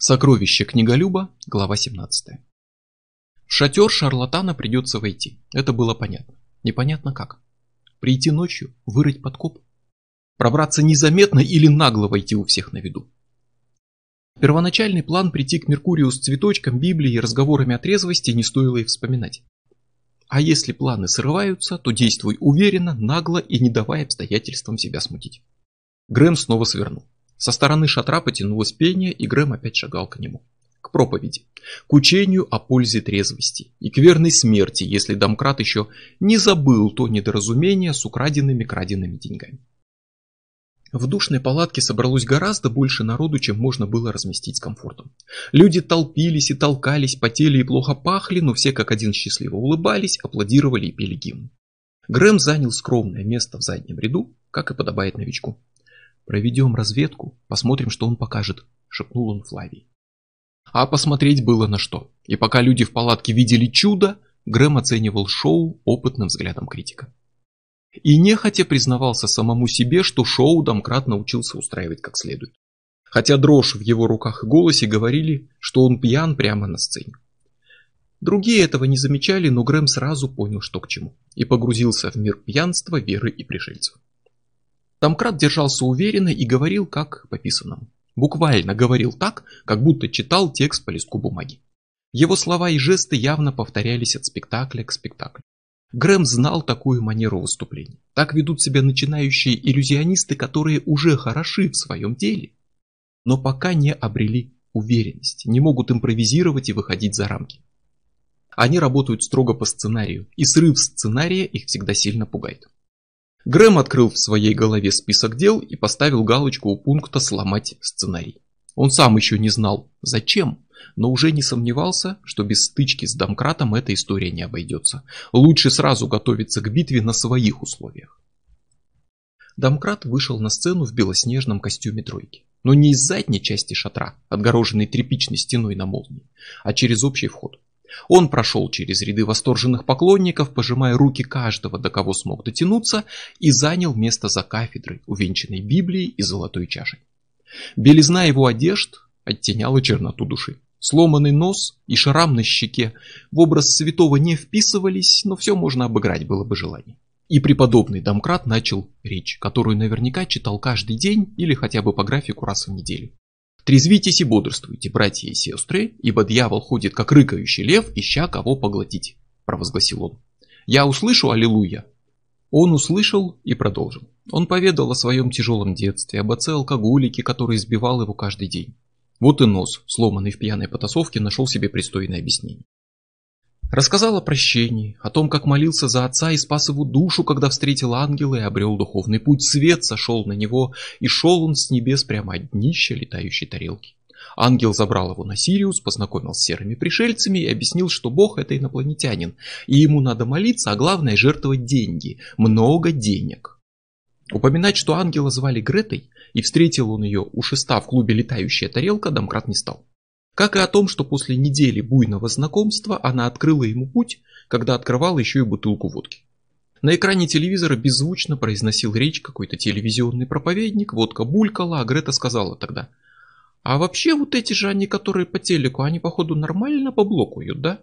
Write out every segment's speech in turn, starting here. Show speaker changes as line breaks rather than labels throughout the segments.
Сокровище книголюба, глава 17. В шатер шарлатана придется войти. Это было понятно. Непонятно как. Прийти ночью, вырыть подкоп. Пробраться незаметно или нагло войти у всех на виду. Первоначальный план прийти к Меркурию с цветочком, Библией и разговорами о трезвости не стоило и вспоминать. А если планы срываются, то действуй уверенно, нагло и не давая обстоятельствам себя смутить. Грэм снова свернул. Со стороны шатра потянулось пение, и Грэм опять шагал к нему. К проповеди. К учению о пользе трезвости. И к верной смерти, если домкрат еще не забыл то недоразумение с украденными краденными деньгами. В душной палатке собралось гораздо больше народу, чем можно было разместить с комфортом. Люди толпились и толкались, потели и плохо пахли, но все как один счастливо улыбались, аплодировали и пели гимн. Грэм занял скромное место в заднем ряду, как и подобает новичку. «Проведем разведку, посмотрим, что он покажет», — шепнул он Флавии. А посмотреть было на что. И пока люди в палатке видели чудо, Грэм оценивал шоу опытным взглядом критика. И нехотя признавался самому себе, что шоу Домкрат научился устраивать как следует. Хотя дрожь в его руках и голосе говорили, что он пьян прямо на сцене. Другие этого не замечали, но Грэм сразу понял, что к чему, и погрузился в мир пьянства, веры и пришельцев. Тамкрат держался уверенно и говорил как по писанному. Буквально говорил так, как будто читал текст по листку бумаги. Его слова и жесты явно повторялись от спектакля к спектаклю. Грэм знал такую манеру выступлений. Так ведут себя начинающие иллюзионисты, которые уже хороши в своем деле, но пока не обрели уверенность, не могут импровизировать и выходить за рамки. Они работают строго по сценарию, и срыв сценария их всегда сильно пугает. Грэм открыл в своей голове список дел и поставил галочку у пункта «Сломать сценарий». Он сам еще не знал, зачем, но уже не сомневался, что без стычки с Домкратом эта история не обойдется. Лучше сразу готовиться к битве на своих условиях. Домкрат вышел на сцену в белоснежном костюме тройки. Но не из задней части шатра, отгороженной тряпичной стеной на молнии, а через общий вход. Он прошел через ряды восторженных поклонников, пожимая руки каждого, до кого смог дотянуться, и занял место за кафедрой, увенчанной Библией и золотой чашей. Белизна его одежд оттеняла черноту души. Сломанный нос и шрам на щеке в образ святого не вписывались, но все можно обыграть было бы желание. И преподобный домкрат начал речь, которую наверняка читал каждый день или хотя бы по графику раз в неделю. Трезвитесь и бодрствуйте, братья и сестры, ибо дьявол ходит, как рыкающий лев, ища кого поглотить, провозгласил он. Я услышу аллилуйя. Он услышал и продолжил. Он поведал о своем тяжелом детстве, об отце-алкоголике, который избивал его каждый день. Вот и нос, сломанный в пьяной потасовке, нашел себе пристойное объяснение. Рассказал о прощении, о том, как молился за отца и спас его душу, когда встретил ангела и обрел духовный путь. Свет сошел на него, и шел он с небес прямо от днища летающей тарелки. Ангел забрал его на Сириус, познакомил с серыми пришельцами и объяснил, что Бог это инопланетянин, и ему надо молиться, а главное жертвовать деньги, много денег. Упоминать, что ангела звали Гретой, и встретил он ее у шеста в клубе «Летающая тарелка», домкрат не стал. Как и о том, что после недели буйного знакомства она открыла ему путь, когда открывала еще и бутылку водки. На экране телевизора беззвучно произносил речь какой-то телевизионный проповедник, водка булькала, а Грета сказала тогда, «А вообще вот эти же они, которые по телеку, они походу нормально поблокуют, да?»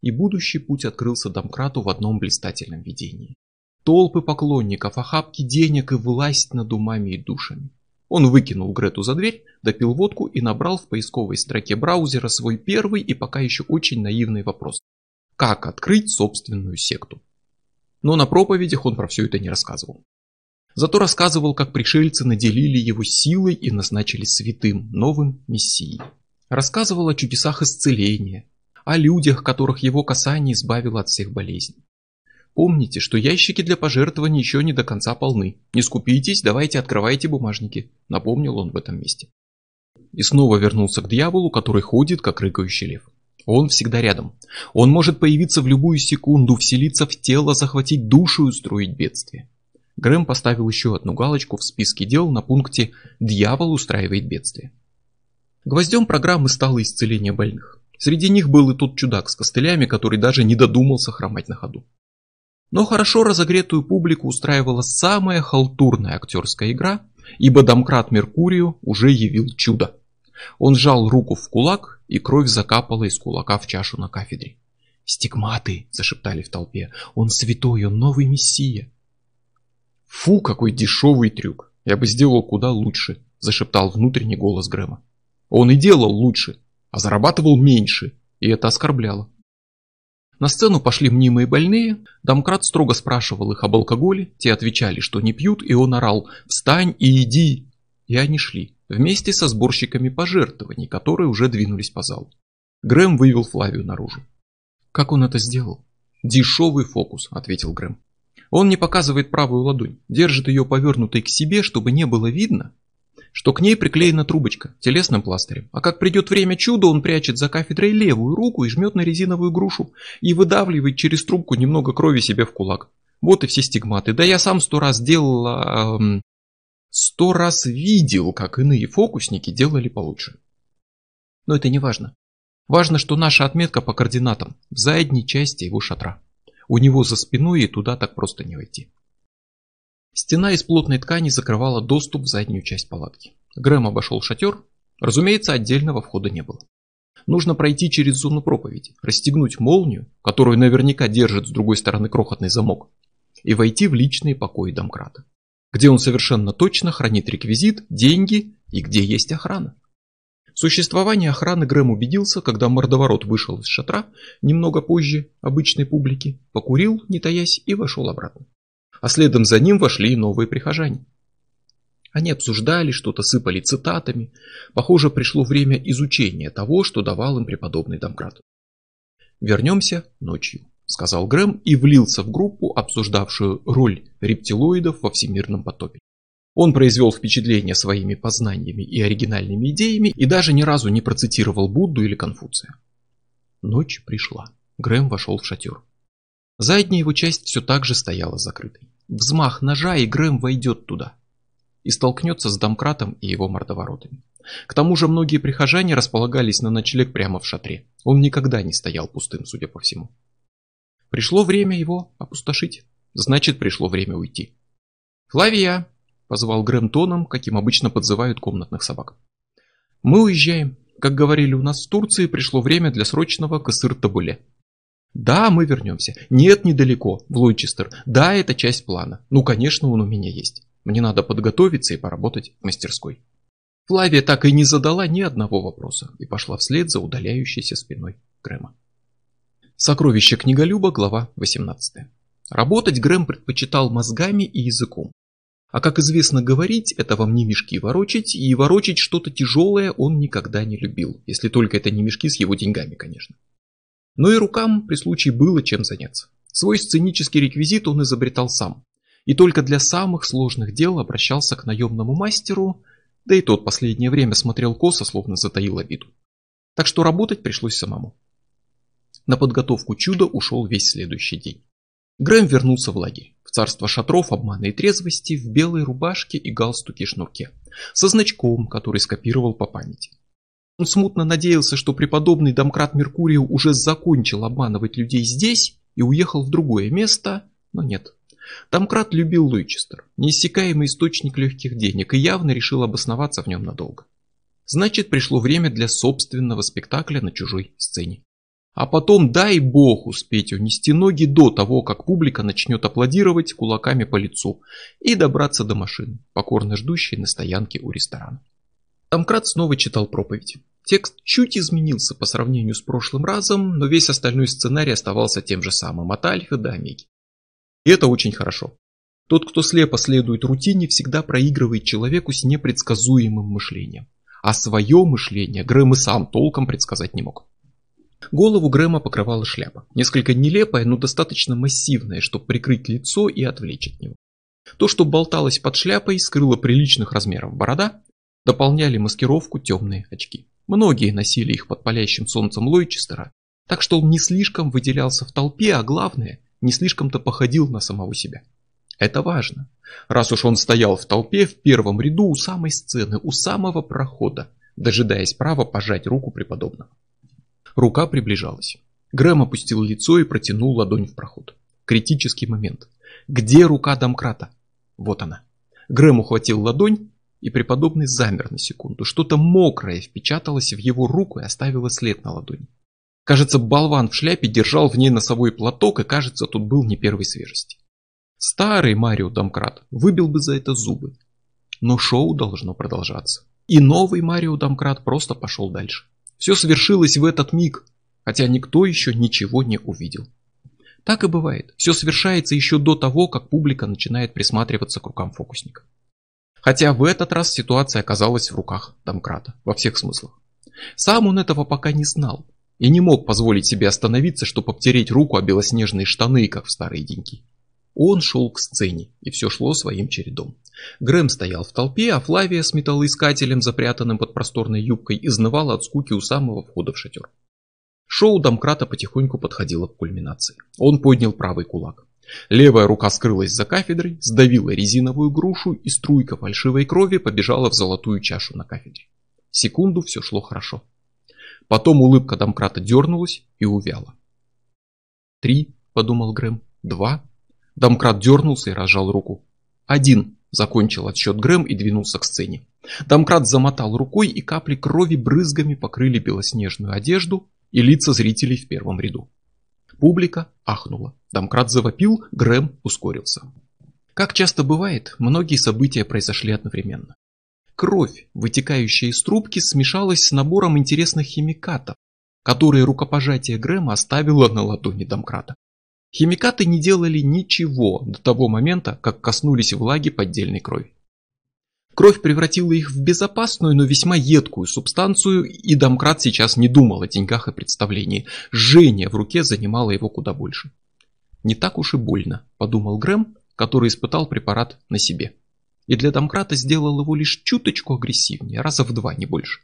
И будущий путь открылся домкрату в одном блистательном видении. Толпы поклонников, охапки денег и власть над умами и душами. Он выкинул Грету за дверь, допил водку и набрал в поисковой строке браузера свой первый и пока еще очень наивный вопрос. Как открыть собственную секту? Но на проповедях он про все это не рассказывал. Зато рассказывал, как пришельцы наделили его силой и назначили святым, новым мессией. Рассказывал о чудесах исцеления, о людях, которых его касание избавило от всех болезней. Помните, что ящики для пожертвований еще не до конца полны. Не скупитесь, давайте открывайте бумажники, напомнил он в этом месте. И снова вернулся к дьяволу, который ходит, как рыкающий лев. Он всегда рядом. Он может появиться в любую секунду, вселиться в тело, захватить душу и устроить бедствие. Грэм поставил еще одну галочку в списке дел на пункте «Дьявол устраивает бедствие». Гвоздем программы стало исцеление больных. Среди них был и тот чудак с костылями, который даже не додумался хромать на ходу. Но хорошо разогретую публику устраивала самая халтурная актерская игра, ибо домкрат Меркурию уже явил чудо. Он сжал руку в кулак, и кровь закапала из кулака в чашу на кафедре. «Стигматы!» – зашептали в толпе. «Он святой, он новый мессия!» «Фу, какой дешевый трюк! Я бы сделал куда лучше!» – зашептал внутренний голос Грэма. Он и делал лучше, а зарабатывал меньше, и это оскорбляло. На сцену пошли мнимые больные, домкрат строго спрашивал их об алкоголе, те отвечали, что не пьют, и он орал «Встань и иди!» И они шли, вместе со сборщиками пожертвований, которые уже двинулись по залу. Грэм вывел Флавию наружу. «Как он это сделал?» «Дешевый фокус», — ответил Грэм. «Он не показывает правую ладонь, держит ее повернутой к себе, чтобы не было видно, что к ней приклеена трубочка телесным пластырем, а как придет время чуда, он прячет за кафедрой левую руку и жмет на резиновую грушу и выдавливает через трубку немного крови себе в кулак. Вот и все стигматы. Да я сам сто раз делал... Эм, сто раз видел, как иные фокусники делали получше. Но это не важно. Важно, что наша отметка по координатам в задней части его шатра. У него за спиной и туда так просто не войти. Стена из плотной ткани закрывала доступ в заднюю часть палатки. Грэм обошел шатер. Разумеется, отдельного входа не было. Нужно пройти через зону проповеди, расстегнуть молнию, которую наверняка держит с другой стороны крохотный замок, и войти в личные покои домкрата, где он совершенно точно хранит реквизит, деньги и где есть охрана. В существовании охраны Грэм убедился, когда мордоворот вышел из шатра немного позже обычной публики, покурил, не таясь, и вошел обратно а следом за ним вошли и новые прихожане. Они обсуждали, что-то сыпали цитатами. Похоже, пришло время изучения того, что давал им преподобный Домкрат. «Вернемся ночью», — сказал Грэм и влился в группу, обсуждавшую роль рептилоидов во всемирном потопе. Он произвел впечатление своими познаниями и оригинальными идеями и даже ни разу не процитировал Будду или Конфуция. Ночь пришла. Грэм вошел в шатер. Задняя его часть все так же стояла закрытой. Взмах ножа, и Грэм войдет туда. И столкнется с домкратом и его мордоворотами. К тому же многие прихожане располагались на ночлег прямо в шатре. Он никогда не стоял пустым, судя по всему. Пришло время его опустошить. Значит, пришло время уйти. «Флавия!» – позвал Грэм тоном, каким обычно подзывают комнатных собак. «Мы уезжаем. Как говорили у нас в Турции, пришло время для срочного косыр-табуле. Да, мы вернемся. Нет, недалеко, в Лойчестер. Да, это часть плана. Ну, конечно, он у меня есть. Мне надо подготовиться и поработать в мастерской. Флавия так и не задала ни одного вопроса и пошла вслед за удаляющейся спиной Грэма. Сокровище книголюба, глава 18. Работать Грэм предпочитал мозгами и языком. А как известно говорить, это вам не мешки ворочить, и ворочить что-то тяжелое он никогда не любил, если только это не мешки с его деньгами, конечно. Но и рукам при случае было чем заняться. Свой сценический реквизит он изобретал сам. И только для самых сложных дел обращался к наемному мастеру, да и тот последнее время смотрел косо, словно затаил обиду. Так что работать пришлось самому. На подготовку чуда ушел весь следующий день. Грэм вернулся в лагерь, в царство шатров, обмана и трезвости, в белой рубашке и галстуке-шнурке, со значком, который скопировал по памяти. Он смутно надеялся, что преподобный домкрат Меркурию уже закончил обманывать людей здесь и уехал в другое место, но нет. Домкрат любил Луичестер, неиссякаемый источник легких денег, и явно решил обосноваться в нем надолго. Значит, пришло время для собственного спектакля на чужой сцене. А потом, дай бог, успеть унести ноги до того, как публика начнет аплодировать кулаками по лицу и добраться до машины, покорно ждущей на стоянке у ресторана. Домкрат снова читал проповедь. Текст чуть изменился по сравнению с прошлым разом, но весь остальной сценарий оставался тем же самым от альфа до омеги. И это очень хорошо. Тот, кто слепо следует рутине, всегда проигрывает человеку с непредсказуемым мышлением. А свое мышление Грэм и сам толком предсказать не мог. Голову Грэма покрывала шляпа. Несколько нелепая, но достаточно массивная, чтобы прикрыть лицо и отвлечь от него. То, что болталось под шляпой, скрыло приличных размеров борода, дополняли маскировку темные очки. Многие носили их под палящим солнцем Лойчестера, так что он не слишком выделялся в толпе, а главное, не слишком-то походил на самого себя. Это важно, раз уж он стоял в толпе в первом ряду у самой сцены, у самого прохода, дожидаясь права пожать руку преподобного. Рука приближалась. Грэм опустил лицо и протянул ладонь в проход. Критический момент. Где рука домкрата? Вот она. Грэм ухватил ладонь и преподобный замер на секунду. Что-то мокрое впечаталось в его руку и оставило след на ладони. Кажется, болван в шляпе держал в ней носовой платок, и кажется, тут был не первой свежести. Старый Марио Домкрат выбил бы за это зубы. Но шоу должно продолжаться. И новый Марио Домкрат просто пошел дальше. Все свершилось в этот миг, хотя никто еще ничего не увидел. Так и бывает. Все совершается еще до того, как публика начинает присматриваться к рукам фокусника. Хотя в этот раз ситуация оказалась в руках Домкрата, во всех смыслах. Сам он этого пока не знал, и не мог позволить себе остановиться, чтобы обтереть руку о белоснежные штаны, как в старые деньки. Он шел к сцене, и все шло своим чередом. Грэм стоял в толпе, а Флавия с металлоискателем, запрятанным под просторной юбкой, изнывала от скуки у самого входа в шатер. Шоу домкрата потихоньку подходило к кульминации. Он поднял правый кулак. Левая рука скрылась за кафедрой, сдавила резиновую грушу, и струйка фальшивой крови побежала в золотую чашу на кафедре. Секунду все шло хорошо. Потом улыбка домкрата дернулась и увяла. «Три», — подумал Грэм, — «два». Домкрат дернулся и разжал руку. «Один», — закончил отсчет Грэм и двинулся к сцене. Домкрат замотал рукой, и капли крови брызгами покрыли белоснежную одежду и лица зрителей в первом ряду. Публика ахнула. Домкрат завопил, Грэм ускорился. Как часто бывает, многие события произошли одновременно. Кровь, вытекающая из трубки, смешалась с набором интересных химикатов, которые рукопожатие Грэма оставило на ладони домкрата. Химикаты не делали ничего до того момента, как коснулись влаги поддельной крови. Кровь превратила их в безопасную, но весьма едкую субстанцию, и домкрат сейчас не думал о деньгах и представлении. Жжение в руке занимало его куда больше. «Не так уж и больно», – подумал Грэм, который испытал препарат на себе и для домкрата сделал его лишь чуточку агрессивнее, раза в два, не больше.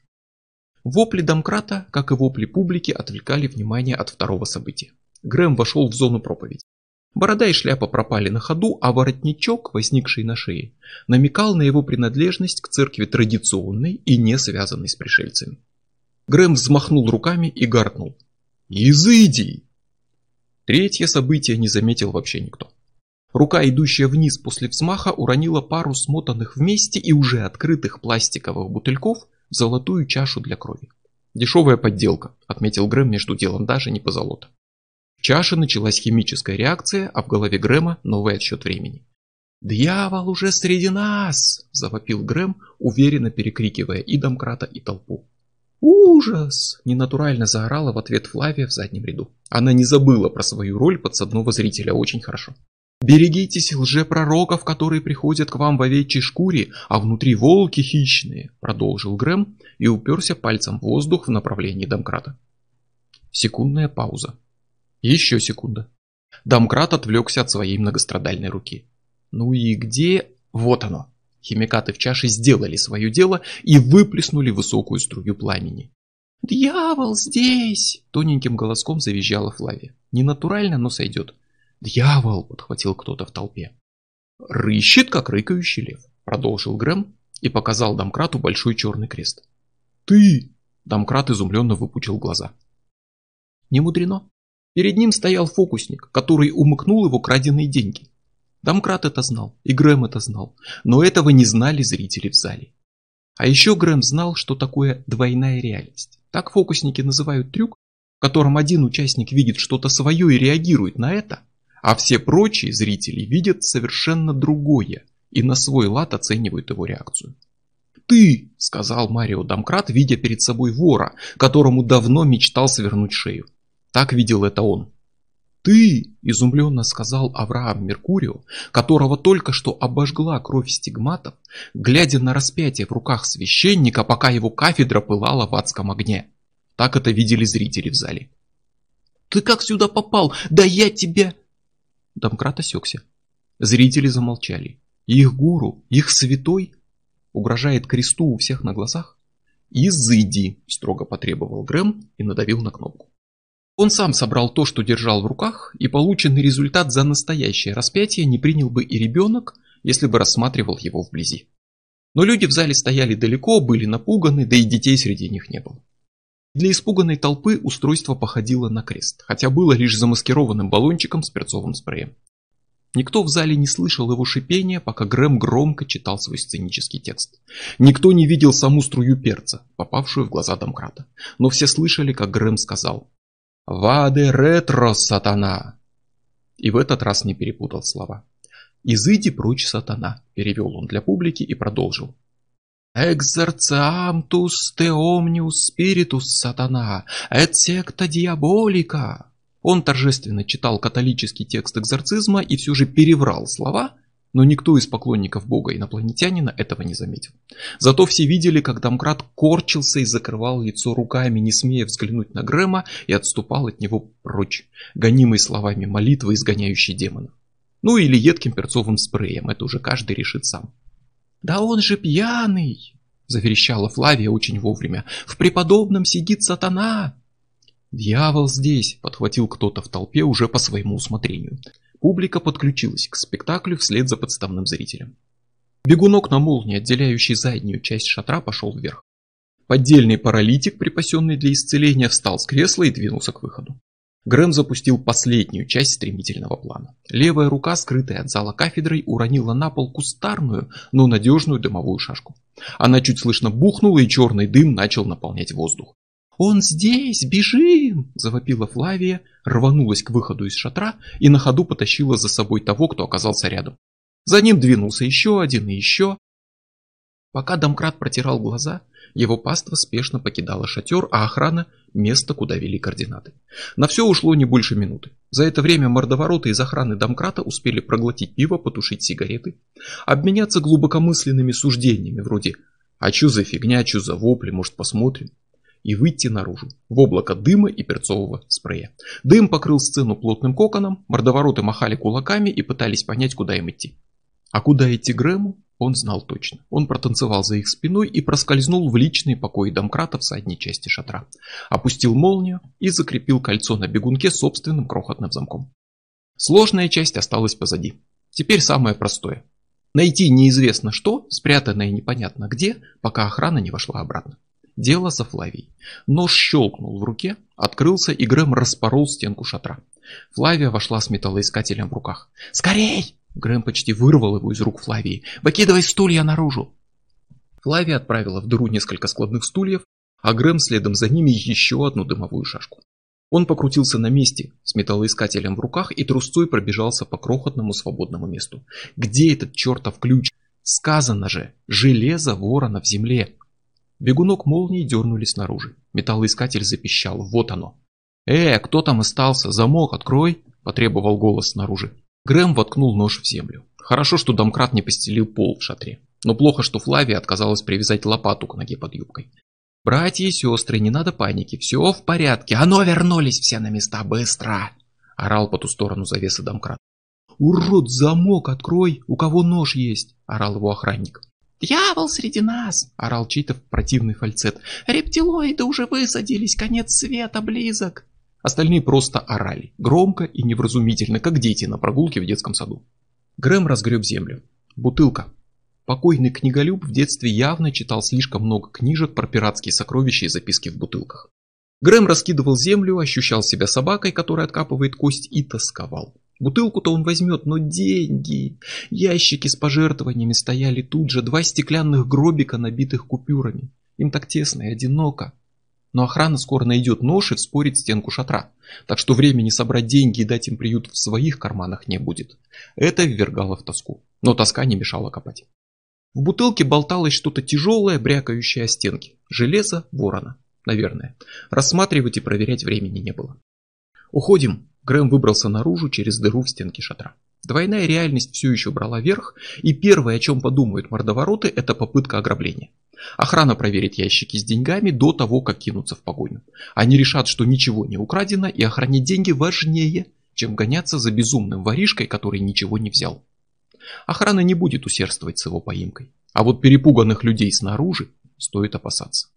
Вопли домкрата, как и вопли публики, отвлекали внимание от второго события. Грэм вошел в зону проповеди. Борода и шляпа пропали на ходу, а воротничок, возникший на шее, намекал на его принадлежность к церкви традиционной и не связанной с пришельцами. Грэм взмахнул руками и гаркнул. «Изыди!» Третье событие не заметил вообще никто. Рука, идущая вниз после взмаха, уронила пару смотанных вместе и уже открытых пластиковых бутыльков в золотую чашу для крови. Дешевая подделка, отметил Грэм между делом, даже не позолота. Чаше началась химическая реакция, а в голове Грэма новый отсчет времени. «Дьявол уже среди нас!» – завопил Грэм, уверенно перекрикивая и домкрата, и толпу. «Ужас!» – ненатурально заорала в ответ Флавия в заднем ряду. Она не забыла про свою роль подсадного зрителя очень хорошо. Берегитесь лжепророков, которые приходят к вам в овечьей шкуре, а внутри волки хищные, продолжил Грэм и уперся пальцем в воздух в направлении домкрата. Секундная пауза. Еще секунда. Домкрат отвлекся от своей многострадальной руки. Ну и где... Вот оно. Химикаты в чаше сделали свое дело и выплеснули высокую струю пламени. «Дьявол здесь!» – тоненьким голоском завизжала Флавия. «Ненатурально, но сойдет. «Дьявол!» – подхватил кто-то в толпе. «Рыщет, как рыкающий лев», – продолжил Грэм и показал Домкрату большой черный крест. «Ты!» – Домкрат изумленно выпучил глаза. Не мудрено. Перед ним стоял фокусник, который умыкнул его краденые деньги. Домкрат это знал, и Грэм это знал, но этого не знали зрители в зале. А еще Грэм знал, что такое двойная реальность. Так фокусники называют трюк, в котором один участник видит что-то свое и реагирует на это, а все прочие зрители видят совершенно другое и на свой лад оценивают его реакцию. «Ты!» – сказал Марио Домкрат, видя перед собой вора, которому давно мечтал свернуть шею. Так видел это он. «Ты!» – изумленно сказал Авраам Меркурио, которого только что обожгла кровь стигматов, глядя на распятие в руках священника, пока его кафедра пылала в адском огне. Так это видели зрители в зале. «Ты как сюда попал? Да я тебя...» Домкрат осекся. Зрители замолчали. Их гуру, их святой, угрожает кресту у всех на глазах. «Изыди!» – строго потребовал Грэм и надавил на кнопку. Он сам собрал то, что держал в руках, и полученный результат за настоящее распятие не принял бы и ребенок, если бы рассматривал его вблизи. Но люди в зале стояли далеко, были напуганы, да и детей среди них не было. Для испуганной толпы устройство походило на крест, хотя было лишь замаскированным баллончиком с перцовым спреем. Никто в зале не слышал его шипения, пока Грэм громко читал свой сценический текст. Никто не видел саму струю перца, попавшую в глаза домкрата. Но все слышали, как Грэм сказал «Ваде ретро, сатана!» И в этот раз не перепутал слова. «Изыди прочь, сатана», перевел он для публики и продолжил. «Экзерциамтус те спиритус сатана, эт секта диаболика». Он торжественно читал католический текст экзорцизма и все же переврал слова, но никто из поклонников бога инопланетянина этого не заметил. Зато все видели, как Домкрат корчился и закрывал лицо руками, не смея взглянуть на Грэма и отступал от него прочь, гонимый словами молитвы, изгоняющей демонов. Ну или едким перцовым спреем, это уже каждый решит сам. «Да он же пьяный!» — заверещала Флавия очень вовремя. «В преподобном сидит сатана!» «Дьявол здесь!» — подхватил кто-то в толпе уже по своему усмотрению. Публика подключилась к спектаклю вслед за подставным зрителем. Бегунок на молнии, отделяющий заднюю часть шатра, пошел вверх. Поддельный паралитик, припасенный для исцеления, встал с кресла и двинулся к выходу. Грэм запустил последнюю часть стремительного плана. Левая рука, скрытая от зала кафедрой, уронила на пол кустарную, но надежную дымовую шашку. Она чуть слышно бухнула, и черный дым начал наполнять воздух. «Он здесь! Бежим!» – завопила Флавия, рванулась к выходу из шатра и на ходу потащила за собой того, кто оказался рядом. За ним двинулся еще один и еще. Пока домкрат протирал глаза, его паства спешно покидала шатер, а охрана – место, куда вели координаты. На все ушло не больше минуты. За это время мордовороты из охраны домкрата успели проглотить пиво, потушить сигареты, обменяться глубокомысленными суждениями вроде «А чё за фигня, чё за вопли, может посмотрим?» И выйти наружу, в облако дыма и перцового спрея. Дым покрыл сцену плотным коконом, мордовороты махали кулаками и пытались понять, куда им идти. А куда идти Грэму, он знал точно. Он протанцевал за их спиной и проскользнул в личные покои домкрата в задней части шатра. Опустил молнию и закрепил кольцо на бегунке собственным крохотным замком. Сложная часть осталась позади. Теперь самое простое. Найти неизвестно что, спрятанное непонятно где, пока охрана не вошла обратно. Дело за Флавией. Нож щелкнул в руке, открылся и Грэм распорол стенку шатра. Флавия вошла с металлоискателем в руках. «Скорей!» Грэм почти вырвал его из рук Флавии. «Выкидывай стулья наружу!» Флавия отправила в дыру несколько складных стульев, а Грэм следом за ними еще одну дымовую шашку. Он покрутился на месте с металлоискателем в руках и трусцой пробежался по крохотному свободному месту. «Где этот чертов ключ?» Сказано же, железо ворона в земле. Бегунок молнии дернули снаружи. Металлоискатель запищал. Вот оно. «Э, кто там остался? Замок открой!» – потребовал голос снаружи. Грэм воткнул нож в землю. Хорошо, что домкрат не постелил пол в шатре. Но плохо, что Флавия отказалась привязать лопату к ноге под юбкой. «Братья и сестры, не надо паники, все в порядке, оно вернулись все на места, быстро!» – орал по ту сторону завесы домкрат. «Урод, замок открой, у кого нож есть?» – орал его охранник. «Дьявол среди нас!» – орал чей-то противный фальцет. «Рептилоиды уже высадились, конец света близок!» Остальные просто орали, громко и невразумительно, как дети на прогулке в детском саду. Грэм разгреб землю. Бутылка. Покойный книголюб в детстве явно читал слишком много книжек про пиратские сокровища и записки в бутылках. Грэм раскидывал землю, ощущал себя собакой, которая откапывает кость, и тосковал. Бутылку-то он возьмет, но деньги... Ящики с пожертвованиями стояли тут же, два стеклянных гробика, набитых купюрами. Им так тесно и одиноко. Но охрана скоро найдет нож и вспорит стенку шатра. Так что времени собрать деньги и дать им приют в своих карманах не будет. Это ввергало в тоску. Но тоска не мешала копать. В бутылке болталось что-то тяжелое, брякающее о стенки. Железо ворона, наверное. Рассматривать и проверять времени не было. «Уходим!» Грэм выбрался наружу через дыру в стенке шатра. Двойная реальность все еще брала верх, и первое, о чем подумают мордовороты, это попытка ограбления. Охрана проверит ящики с деньгами до того, как кинуться в погоню. Они решат, что ничего не украдено, и охранять деньги важнее, чем гоняться за безумным воришкой, который ничего не взял. Охрана не будет усердствовать с его поимкой. А вот перепуганных людей снаружи стоит опасаться.